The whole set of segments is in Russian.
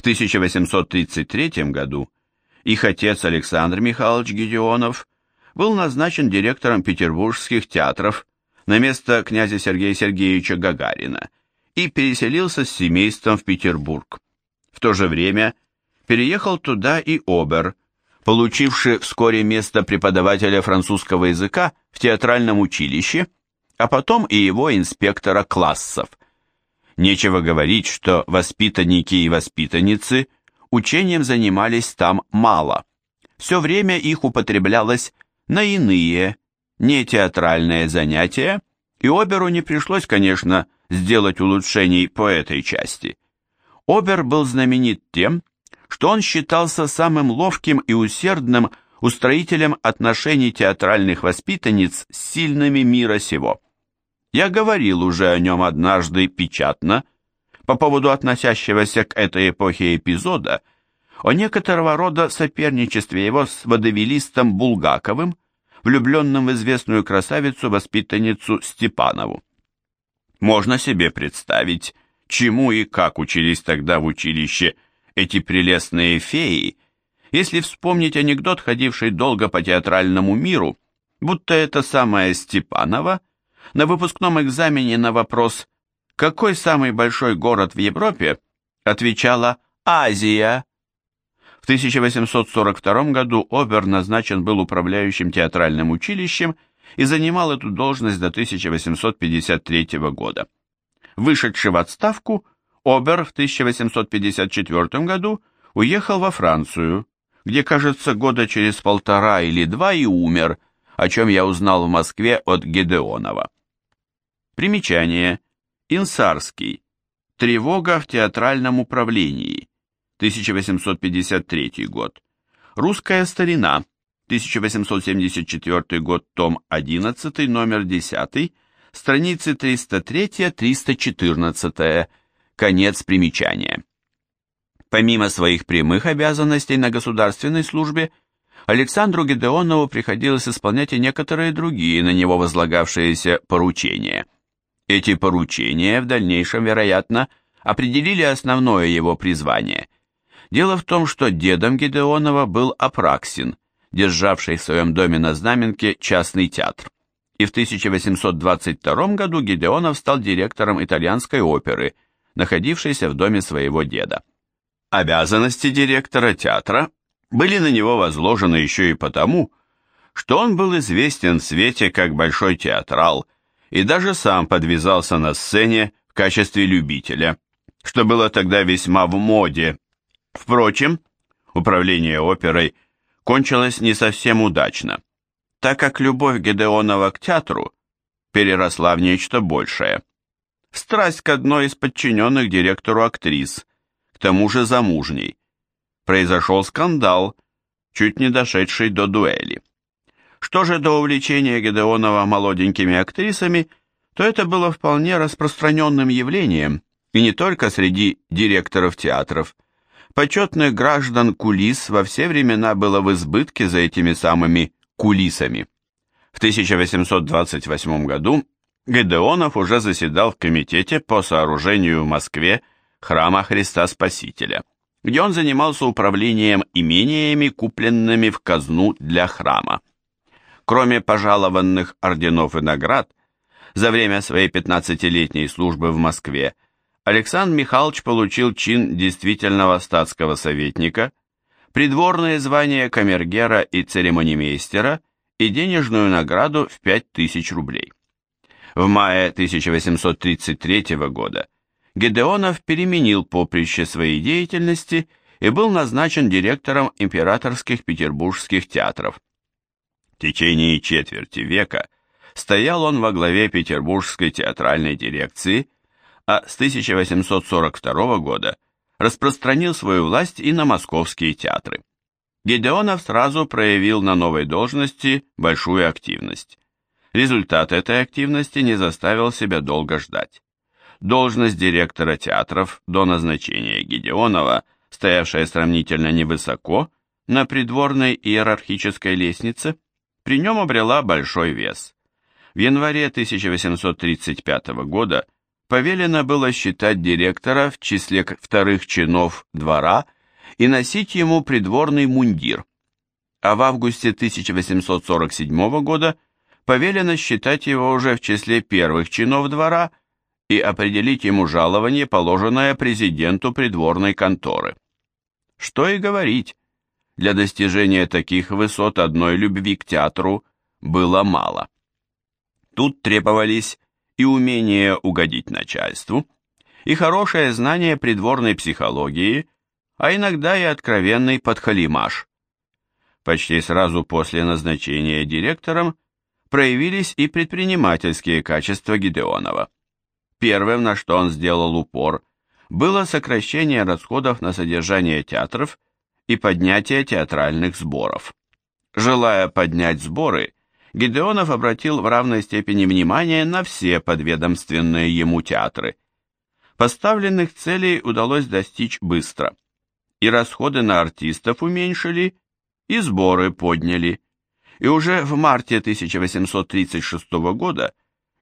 В 1833 году их отец Александр Михайлович Гедеонов был назначен директором петербургских театров на место князя Сергея Сергеевича Гагарина и переселился с семейством в Петербург. В то же время переехал туда и Обер, получивший вскоре место преподавателя французского языка в театральном училище, а потом и его инспектора классов. Нечего говорить, что воспитанники и воспитанницы учением занимались там мало. Все время их употреблялось на иные, не театральные занятия, и Оберу не пришлось, конечно, сделать улучшений по этой части. Обер был знаменит тем, что он считался самым ловким и усердным устроителем отношений театральных воспитанниц с сильными мира сего. Я говорил уже о нем однажды печатно, по поводу относящегося к этой эпохе эпизода, о некоторого рода соперничестве его с водовелистом Булгаковым, влюбленным в известную красавицу-воспитанницу Степанову. Можно себе представить, чему и как учились тогда в училище эти прелестные феи, если вспомнить анекдот, ходивший долго по театральному миру, будто это самая Степанова на выпускном экзамене на вопрос «Какой самый большой город в Европе?» отвечала «Азия». В 1842 году Обер назначен был управляющим театральным училищем и занимал эту должность до 1853 года. Вышедший в отставку, Обер в 1854 году уехал во Францию, где, кажется, года через полтора или два и умер, о чем я узнал в Москве от Гедеонова. Примечание. Инсарский. Тревога в театральном управлении. 1853 год. Русская старина. 1874 год, том 11, номер 10, страницы 303-314, конец примечания. Помимо своих прямых обязанностей на государственной службе, Александру Гедеонову приходилось исполнять и некоторые другие на него возлагавшиеся поручения. Эти поручения в дальнейшем, вероятно, определили основное его призвание. Дело в том, что дедом Гедеонова был Апраксин, державший в своем доме на Знаменке частный театр. И в 1822 году Гедеонов стал директором итальянской оперы, находившейся в доме своего деда. Обязанности директора театра были на него возложены еще и потому, что он был известен в свете как большой театрал и даже сам подвязался на сцене в качестве любителя, что было тогда весьма в моде. Впрочем, управление оперой – кончилось не совсем удачно, так как любовь Гедеонова к театру переросла в нечто большее. Страсть к одной из подчиненных директору актрис, к тому же замужней. Произошел скандал, чуть не дошедший до дуэли. Что же до увлечения Гедеонова молоденькими актрисами, то это было вполне распространенным явлением, и не только среди директоров театров – Почетных граждан кулис во все времена было в избытке за этими самыми кулисами. В 1828 году Гедеонов уже заседал в комитете по сооружению в Москве храма Христа Спасителя, где он занимался управлением имениями, купленными в казну для храма. Кроме пожалованных орденов и наград, за время своей 15-летней службы в Москве Александр Михайлович получил чин действительного статского советника, придворное звание камергера и церемонимейстера и денежную награду в 5000 рублей. В мае 1833 года Гедеонов переменил поприще своей деятельности и был назначен директором императорских петербургских театров. В течение четверти века стоял он во главе Петербургской театральной дирекции – а с 1842 года распространил свою власть и на московские театры. Гедеонов сразу проявил на новой должности большую активность. Результат этой активности не заставил себя долго ждать. Должность директора театров до назначения Гедеонова, стоявшая сравнительно невысоко, на придворной иерархической лестнице, при нем обрела большой вес. В январе 1835 года повелено было считать директора в числе вторых чинов двора и носить ему придворный мундир, а в августе 1847 года повелено считать его уже в числе первых чинов двора и определить ему жалование, положенное президенту придворной конторы. Что и говорить, для достижения таких высот одной любви к театру было мало. Тут требовались и умение угодить начальству, и хорошее знание придворной психологии, а иногда и откровенный подхалимаш. Почти сразу после назначения директором проявились и предпринимательские качества Гидеонова. Первым, на что он сделал упор, было сокращение расходов на содержание театров и поднятие театральных сборов. Желая поднять сборы, Гидеонов обратил в равной степени внимание на все подведомственные ему театры. Поставленных целей удалось достичь быстро. И расходы на артистов уменьшили, и сборы подняли. И уже в марте 1836 года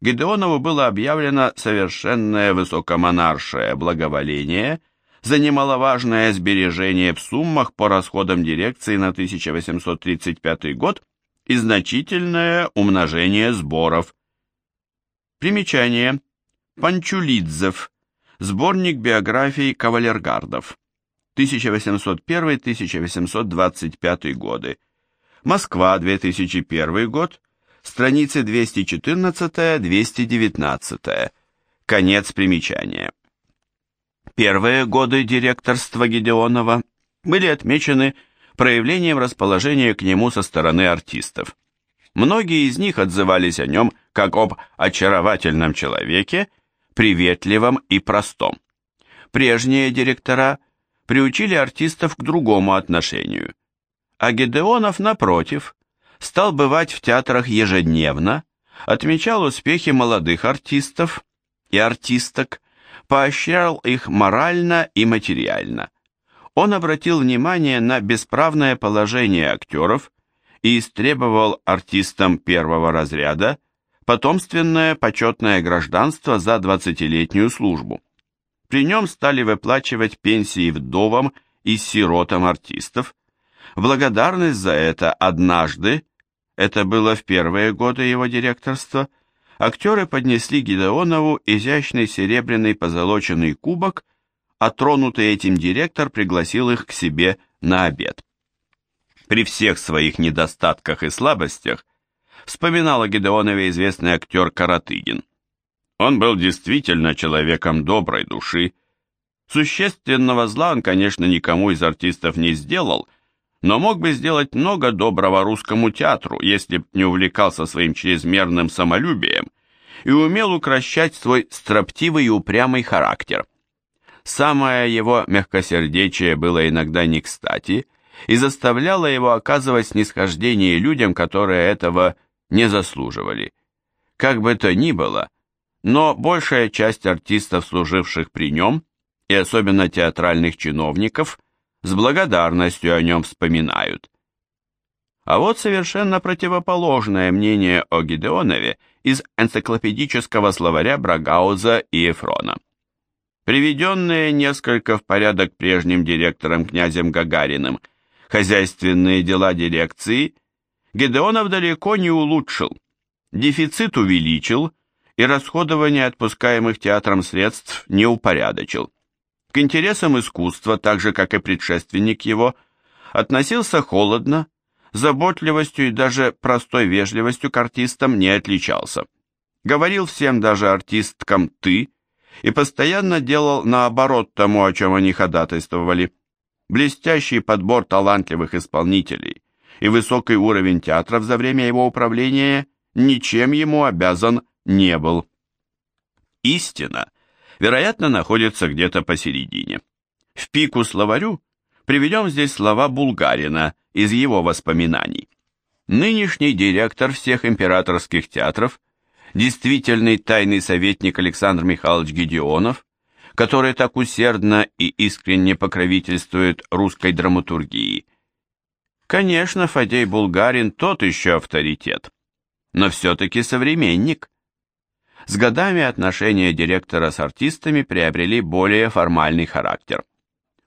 Гедеонову было объявлено совершенное высокомонаршее благоволение за немаловажное сбережение в суммах по расходам дирекции на 1835 год и значительное умножение сборов. Примечание. Панчулидзев. Сборник биографий кавалергардов. 1801-1825 годы. Москва, 2001 год страницы 214-219. Конец примечания. Первые годы директорства Гедеонова были отмечены проявлением расположения к нему со стороны артистов. Многие из них отзывались о нем как об очаровательном человеке, приветливом и простом. Прежние директора приучили артистов к другому отношению, а Гедеонов, напротив, стал бывать в театрах ежедневно, отмечал успехи молодых артистов и артисток, поощрял их морально и материально. Он обратил внимание на бесправное положение актеров и истребовал артистам первого разряда потомственное почетное гражданство за 20-летнюю службу. При нем стали выплачивать пенсии вдовам и сиротам артистов. благодарность за это однажды это было в первые годы его директорства, актеры поднесли Гидеонову изящный серебряный позолоченный кубок, а тронутый этим директор пригласил их к себе на обед. При всех своих недостатках и слабостях вспоминал о Гедеонове известный актер Каратыгин. Он был действительно человеком доброй души. Существенного зла он, конечно, никому из артистов не сделал – но мог бы сделать много доброго русскому театру, если б не увлекался своим чрезмерным самолюбием и умел укращать свой строптивый и упрямый характер. Самое его мягкосердечие было иногда не кстати и заставляло его оказывать снисхождение людям, которые этого не заслуживали. Как бы то ни было, но большая часть артистов, служивших при нем, и особенно театральных чиновников – с благодарностью о нем вспоминают. А вот совершенно противоположное мнение о Гидеонове из энциклопедического словаря Брагауза и Эфрона. Приведенные несколько в порядок прежним директором князем Гагариным хозяйственные дела дирекции Гедеонов далеко не улучшил, дефицит увеличил и расходование отпускаемых театром средств не упорядочил. К интересам искусства, так же как и предшественник его, относился холодно, заботливостью и даже простой вежливостью к артистам не отличался. Говорил всем даже артисткам «ты» и постоянно делал наоборот тому, о чем они ходатайствовали. Блестящий подбор талантливых исполнителей и высокий уровень театров за время его управления ничем ему обязан не был. Истина вероятно, находится где-то посередине. В пику словарю приведем здесь слова Булгарина из его воспоминаний. Нынешний директор всех императорских театров, действительный тайный советник Александр Михайлович Гедеонов, который так усердно и искренне покровительствует русской драматургии. Конечно, Фадей Булгарин тот еще авторитет, но все-таки современник. С годами отношения директора с артистами приобрели более формальный характер.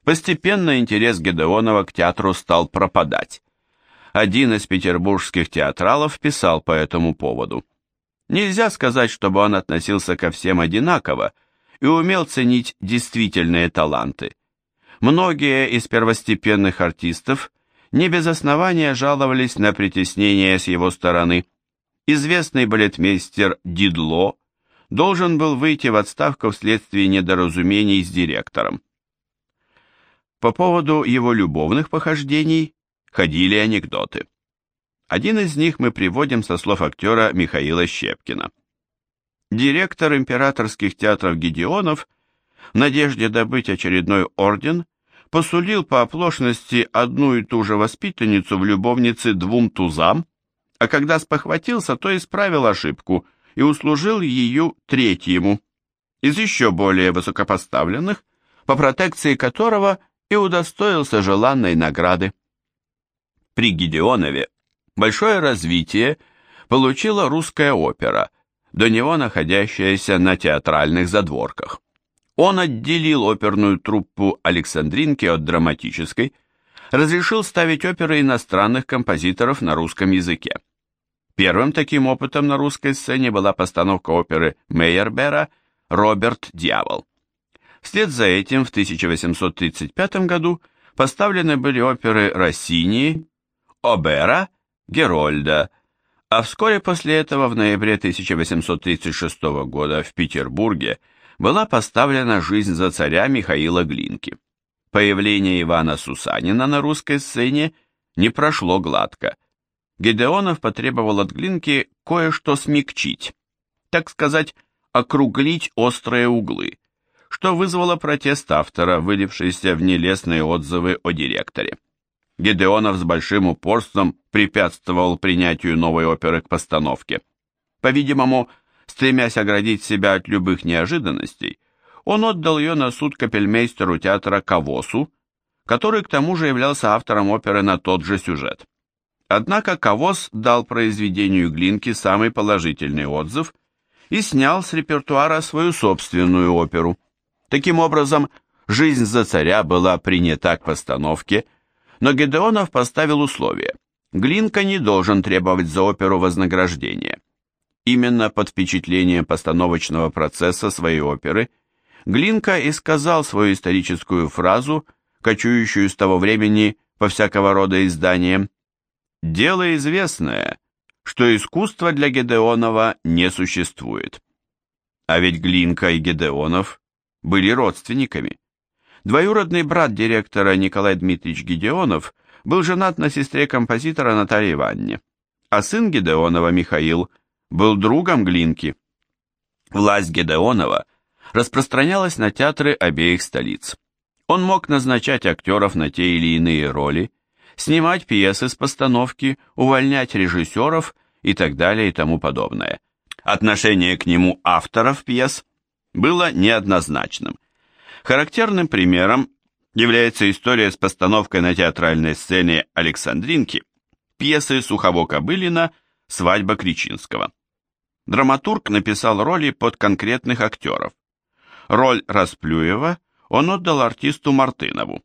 Постепенно интерес Гедеонова к театру стал пропадать. Один из петербургских театралов писал по этому поводу. Нельзя сказать, чтобы он относился ко всем одинаково и умел ценить действительные таланты. Многие из первостепенных артистов не без основания жаловались на притеснение с его стороны. Известный балетмейстер Дидло должен был выйти в отставку вследствие недоразумений с директором. По поводу его любовных похождений ходили анекдоты. Один из них мы приводим со слов актера Михаила Щепкина. Директор императорских театров Гедеонов в надежде добыть очередной орден посулил по оплошности одну и ту же воспитанницу в любовнице двум тузам, а когда спохватился, то исправил ошибку и услужил ее третьему, из еще более высокопоставленных, по протекции которого и удостоился желанной награды. При Гедеонове большое развитие получила русская опера, до него находящаяся на театральных задворках. Он отделил оперную труппу Александринки от драматической, разрешил ставить оперы иностранных композиторов на русском языке. Первым таким опытом на русской сцене была постановка оперы Мейербера «Роберт Дьявол». Вслед за этим в 1835 году поставлены были оперы Россини, Обера, Герольда, а вскоре после этого в ноябре 1836 года в Петербурге была поставлена «Жизнь за царя» Михаила Глинки. Появление Ивана Сусанина на русской сцене не прошло гладко. Гедеонов потребовал от Глинки кое-что смягчить, так сказать, округлить острые углы, что вызвало протест автора, вылившийся в нелестные отзывы о директоре. Гедеонов с большим упорством препятствовал принятию новой оперы к постановке. По-видимому, стремясь оградить себя от любых неожиданностей, он отдал ее на суд капельмейстеру театра Кавосу, который к тому же являлся автором оперы на тот же сюжет. Однако Кавос дал произведению Глинки самый положительный отзыв и снял с репертуара свою собственную оперу. Таким образом, «Жизнь за царя» была принята к постановке – но Гедеонов поставил условие. Глинка не должен требовать за оперу вознаграждения. Именно под впечатлением постановочного процесса своей оперы Глинка и сказал свою историческую фразу, кочующую с того времени по всякого рода изданиям. «Дело известное, что искусства для Гедеонова не существует». А ведь Глинка и Гедеонов были родственниками. Двоюродный брат директора Николай Дмитриевич Гедеонов был женат на сестре композитора Наталье Ивановне, а сын Гедеонова Михаил был другом Глинки. Власть Гедеонова распространялась на театры обеих столиц. Он мог назначать актеров на те или иные роли, снимать пьесы с постановки, увольнять режиссеров и так далее и тому подобное. Отношение к нему авторов пьес было неоднозначным – Характерным примером является история с постановкой на театральной сцене Александринки пьесы Сухово-Кобылина «Свадьба Кричинского». Драматург написал роли под конкретных актеров. Роль Расплюева он отдал артисту Мартынову,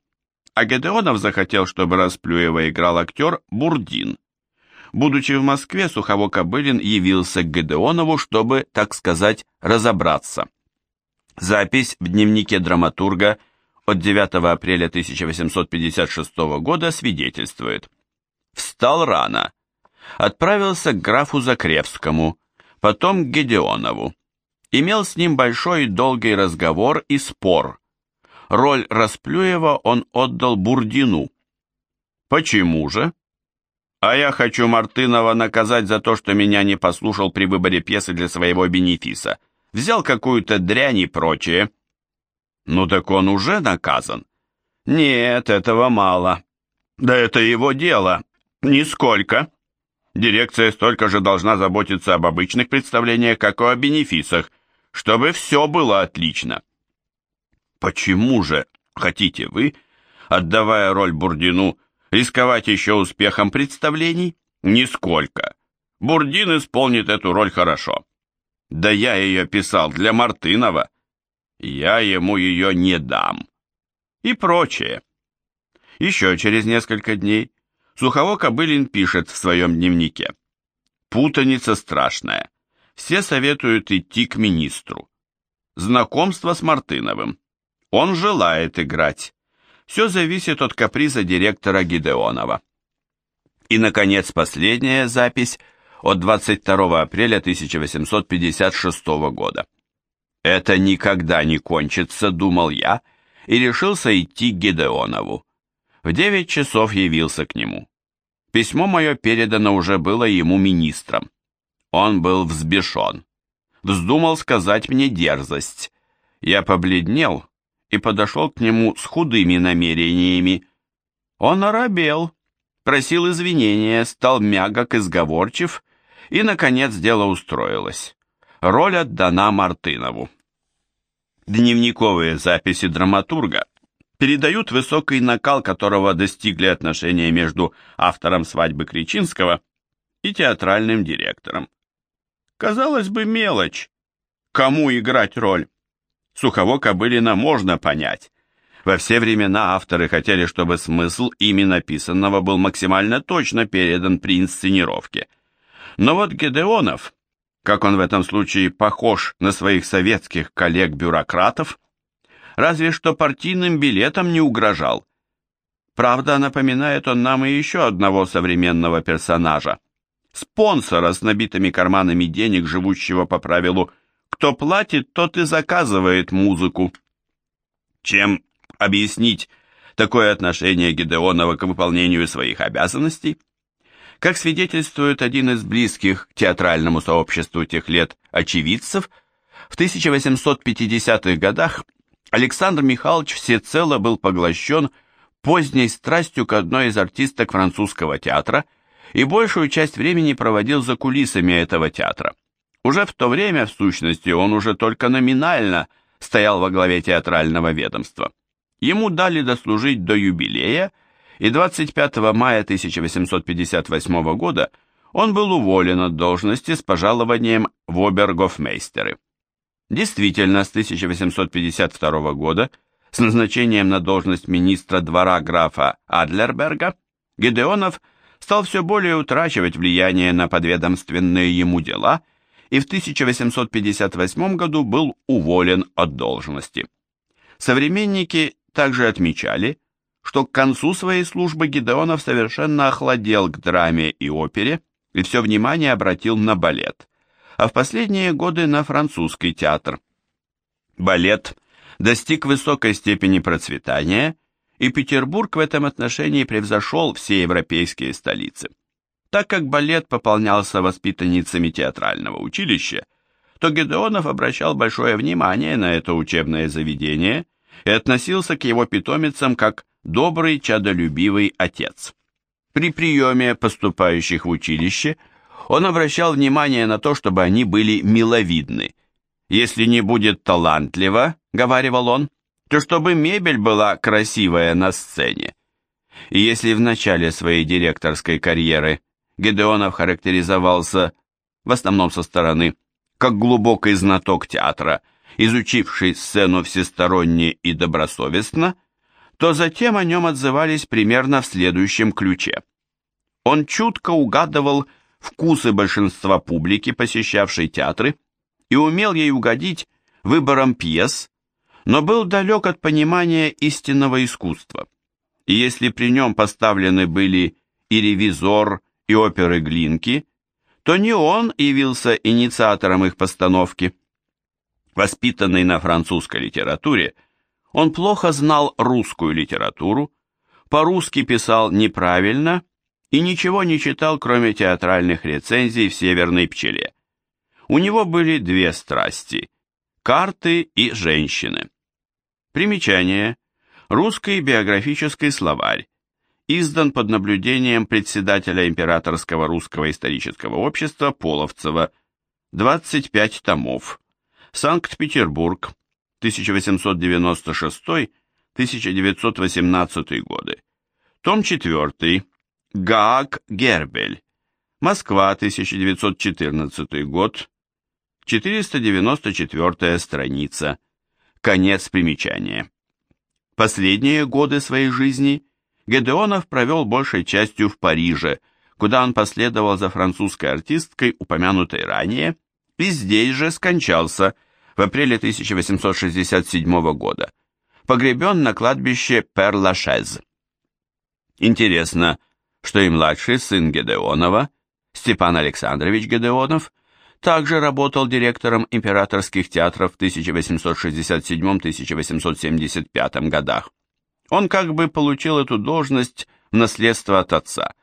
а Гедеонов захотел, чтобы Расплюева играл актер Бурдин. Будучи в Москве, Сухово-Кобылин явился к Гедеонову, чтобы, так сказать, разобраться. Запись в дневнике драматурга от 9 апреля 1856 года свидетельствует. Встал рано. Отправился к графу Закревскому, потом к Гедеонову. Имел с ним большой и долгий разговор и спор. Роль Расплюева он отдал Бурдину. Почему же? А я хочу Мартынова наказать за то, что меня не послушал при выборе пьесы для своего бенефиса взял какую-то дрянь и прочее. Ну так он уже наказан. Нет, этого мало. Да это его дело. Нисколько. Дирекция столько же должна заботиться об обычных представлениях, как и о бенефисах, чтобы все было отлично. Почему же хотите вы, отдавая роль Бурдину, рисковать еще успехом представлений? Нисколько. Бурдин исполнит эту роль хорошо. Да я ее писал для Мартынова. Я ему ее не дам. И прочее. Еще через несколько дней Сухово Кобылин пишет в своем дневнике. Путаница страшная. Все советуют идти к министру. Знакомство с Мартыновым. Он желает играть. Все зависит от каприза директора Гидеонова. И, наконец, последняя запись от 22 апреля 1856 года. «Это никогда не кончится», — думал я, и решился идти к Гидеонову. В девять часов явился к нему. Письмо мое передано уже было ему министром. Он был взбешен. Вздумал сказать мне дерзость. Я побледнел и подошел к нему с худыми намерениями. Он оробел, просил извинения, стал мягок и сговорчив, и, наконец, дело устроилось. Роль отдана Мартынову. Дневниковые записи драматурга передают высокий накал, которого достигли отношения между автором свадьбы Кричинского и театральным директором. Казалось бы, мелочь. Кому играть роль? Сухого Кобылина можно понять. Во все времена авторы хотели, чтобы смысл ими написанного был максимально точно передан при инсценировке. Но вот Гедеонов, как он в этом случае похож на своих советских коллег-бюрократов, разве что партийным билетом не угрожал. Правда, напоминает он нам и еще одного современного персонажа. Спонсора с набитыми карманами денег, живущего по правилу «кто платит, тот и заказывает музыку». Чем объяснить такое отношение Гедеонова к выполнению своих обязанностей? Как свидетельствует один из близких к театральному сообществу тех лет очевидцев, в 1850-х годах Александр Михайлович всецело был поглощен поздней страстью к одной из артисток французского театра и большую часть времени проводил за кулисами этого театра. Уже в то время, в сущности, он уже только номинально стоял во главе театрального ведомства. Ему дали дослужить до юбилея, и 25 мая 1858 года он был уволен от должности с пожалованием в обергофмейстеры. Действительно, с 1852 года, с назначением на должность министра двора графа Адлерберга, Гедеонов стал все более утрачивать влияние на подведомственные ему дела и в 1858 году был уволен от должности. Современники также отмечали, что к концу своей службы Гедеонов совершенно охладел к драме и опере и все внимание обратил на балет – а в последние годы на французский театр. Балет достиг высокой степени процветания, и Петербург в этом отношении превзошел все европейские столицы. Так как балет пополнялся воспитанницами театрального училища, то Гедеонов обращал большое внимание на это учебное заведение и относился к его питомицам как добрый, чадолюбивый отец. При приеме поступающих в училище – он обращал внимание на то, чтобы они были миловидны. «Если не будет талантливо», — говаривал он, то чтобы мебель была красивая на сцене. И если в начале своей директорской карьеры Гедеонов характеризовался, в основном со стороны, как глубокий знаток театра, изучивший сцену всесторонне и добросовестно, то затем о нем отзывались примерно в следующем ключе. Он чутко угадывал вкусы большинства публики, посещавшей театры, и умел ей угодить выбором пьес, но был далек от понимания истинного искусства. И если при нем поставлены были и ревизор, и оперы Глинки, то не он явился инициатором их постановки. Воспитанный на французской литературе, он плохо знал русскую литературу, по-русски писал неправильно и ничего не читал, кроме театральных рецензий в «Северной пчеле». У него были две страсти – карты и женщины. Примечание. Русский биографический словарь. Издан под наблюдением председателя Императорского русского исторического общества Половцева. 25 томов. Санкт-Петербург. 1896-1918 годы. Том 4. Гаак Гербель. Москва, 1914 год. 494 страница. Конец примечания. Последние годы своей жизни Гедеонов провел большей частью в Париже, куда он последовал за французской артисткой, упомянутой ранее, и здесь же скончался в апреле 1867 года, погребен на кладбище Пер-Лашез. Интересно, что и младший сын Гедеонова, Степан Александрович Гедеонов, также работал директором императорских театров в 1867-1875 годах. Он как бы получил эту должность в наследство от отца.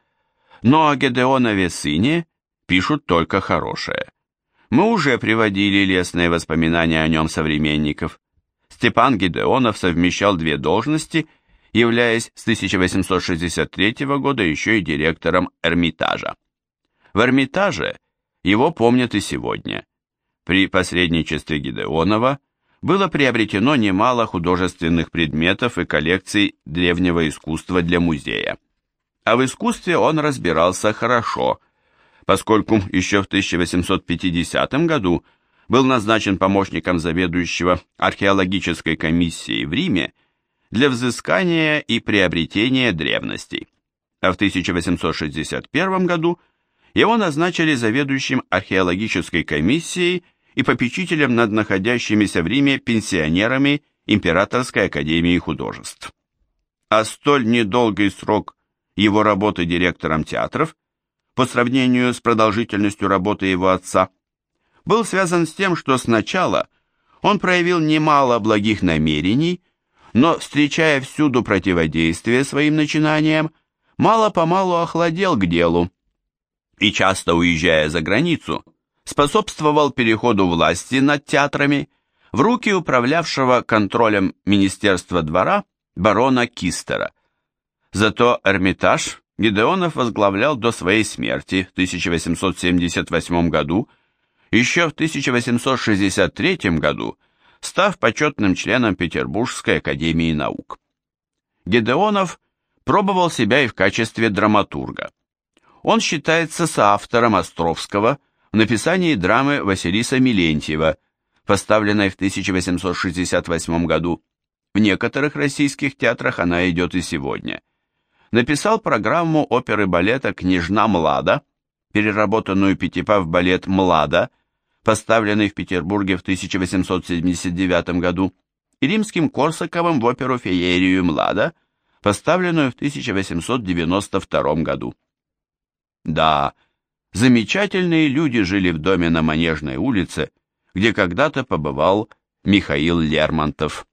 Но о Гедеонове сыне пишут только хорошее. Мы уже приводили лестные воспоминания о нем современников. Степан Гедеонов совмещал две должности, являясь с 1863 года еще и директором Эрмитажа. В Эрмитаже его помнят и сегодня. При посредничестве Гидеонова было приобретено немало художественных предметов и коллекций древнего искусства для музея. А в искусстве он разбирался хорошо, поскольку еще в 1850 году был назначен помощником заведующего археологической комиссией в Риме для взыскания и приобретения древностей. А в 1861 году – его назначили заведующим археологической комиссией и попечителем над находящимися в Риме пенсионерами Императорской академии художеств. А столь недолгий срок его работы директором театров, по сравнению с продолжительностью работы его отца, был связан с тем, что сначала он проявил немало благих намерений, но, встречая всюду противодействие своим начинаниям, мало-помалу охладел к делу, и часто уезжая за границу, способствовал переходу власти над театрами в руки управлявшего контролем Министерства двора барона Кистера. Зато Эрмитаж Гидеонов возглавлял до своей смерти в 1878 году, еще в 1863 году став почетным членом Петербургской академии наук. Гедеонов пробовал себя и в качестве драматурга. Он считается соавтором Островского в написании драмы Василиса Милентьева, поставленной в 1868 году. В некоторых российских театрах она идет и сегодня. Написал программу оперы-балета «Княжна Млада», переработанную Пятипа в балет «Млада», поставленный в Петербурге в 1879 году, и римским Корсаковым в оперу «Феерию Млада», поставленную в 1892 году. Да, замечательные люди жили в доме на Манежной улице, где когда-то побывал Михаил Лермонтов.